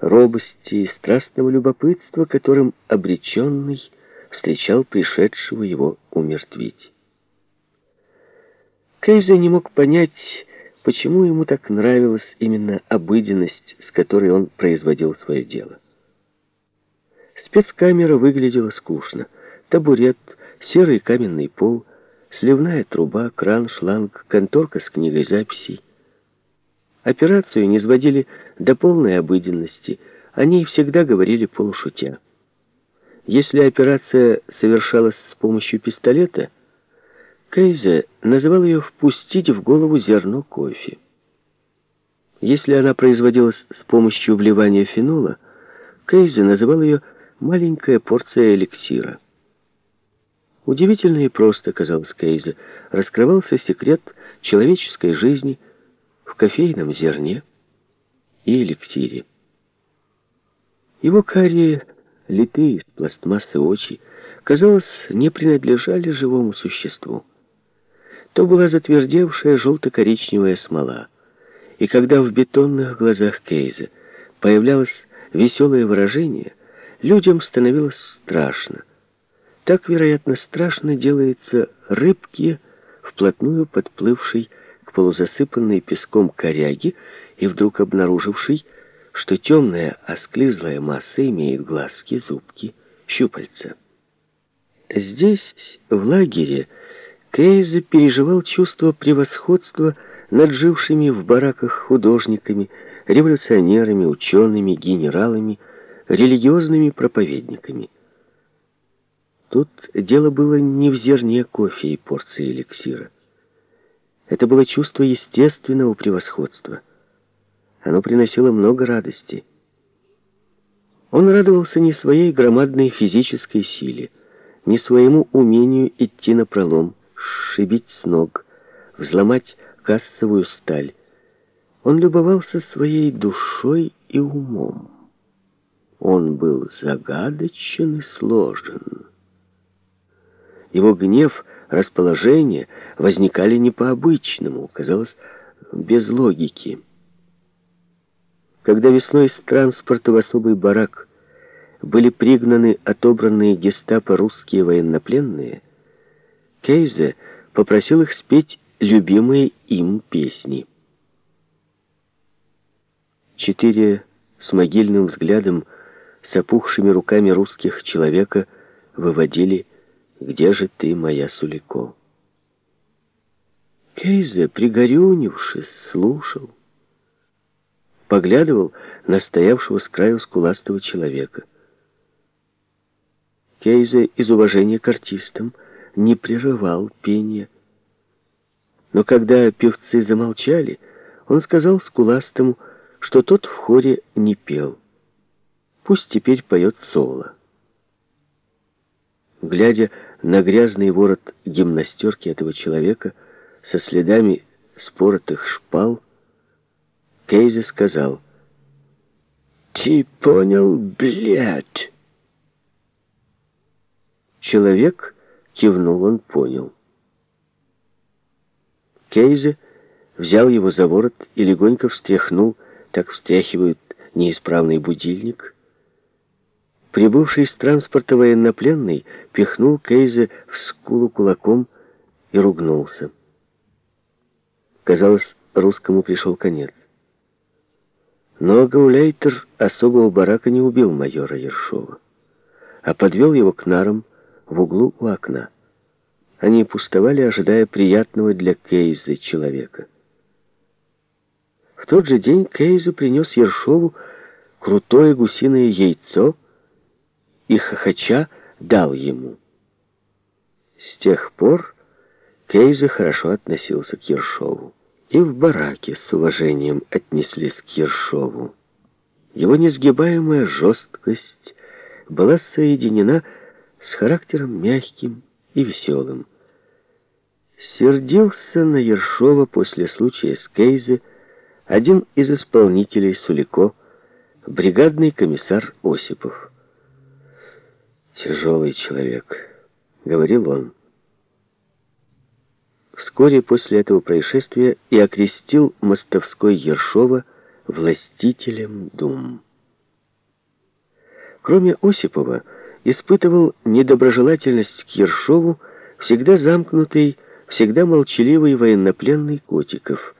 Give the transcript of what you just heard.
робости и страстного любопытства, которым обреченный встречал пришедшего его умертвить. Кейзе не мог понять, почему ему так нравилась именно обыденность, с которой он производил свое дело. Спецкамера выглядела скучно. Табурет, серый каменный пол, сливная труба, кран, шланг, конторка с книгой записей. Операцию не сводили до полной обыденности, о ней всегда говорили полушутя. Если операция совершалась с помощью пистолета, Кейзе называл ее «впустить в голову зерно кофе». Если она производилась с помощью вливания фенола, Кейзе называл ее «маленькая порция эликсира». Удивительно и просто, казалось Кейзе, раскрывался секрет человеческой жизни – кофейном зерне и эликсире. Его карие, литые из пластмассы очи, казалось, не принадлежали живому существу. То была затвердевшая желто-коричневая смола, и когда в бетонных глазах Кейза появлялось веселое выражение, людям становилось страшно. Так, вероятно, страшно делается рыбке, вплотную подплывшей полузасыпанной песком коряги и вдруг обнаруживший, что темная осклизлая масса имеет глазки, зубки, щупальца. Здесь, в лагере, Кейзе переживал чувство превосходства над жившими в бараках художниками, революционерами, учеными, генералами, религиозными проповедниками. Тут дело было не в зерне кофе и порции эликсира. Это было чувство естественного превосходства. Оно приносило много радости. Он радовался не своей громадной физической силе, не своему умению идти на пролом, сшибить с ног, взломать кассовую сталь. Он любовался своей душой и умом. Он был загадочен и сложен. Его гнев — расположения возникали не по-обычному, казалось, без логики. Когда весной с транспорта в особый барак были пригнаны отобранные гестапо русские военнопленные, Кейзе попросил их спеть любимые им песни. Четыре с могильным взглядом, с опухшими руками русских человека выводили где же ты, моя Сулико? Кейзе, пригорюнившись, слушал. Поглядывал на стоявшего с краю скуластого человека. Кейзе из уважения к артистам не прерывал пение. Но когда певцы замолчали, он сказал скуластому, что тот в хоре не пел. Пусть теперь поет соло. Глядя на грязный ворот гимнастерки этого человека со следами споротых шпал, Кейзе сказал, «Ты понял, блядь?» Человек кивнул, он понял. Кейзе взял его за ворот и легонько встряхнул, так встряхивают неисправный будильник, Прибывший с транспорта военнопленный пихнул Кейзе в скулу кулаком и ругнулся. Казалось, русскому пришел конец. Но Гауляйтер особого барака не убил майора Ершова, а подвел его к нарам в углу у окна. Они пустовали, ожидая приятного для Кейза человека. В тот же день Кейза принес Ершову крутое гусиное яйцо — и хохоча дал ему. С тех пор Кейза хорошо относился к Ершову. И в бараке с уважением отнеслись к Ершову. Его несгибаемая жесткость была соединена с характером мягким и веселым. Сердился на Ершова после случая с Кейзе один из исполнителей Сулико, бригадный комиссар Осипов. «Тяжелый человек», — говорил он. Вскоре после этого происшествия и окрестил мостовской Ершова властителем дум. Кроме Осипова, испытывал недоброжелательность к Ершову всегда замкнутый, всегда молчаливый военнопленный Котиков.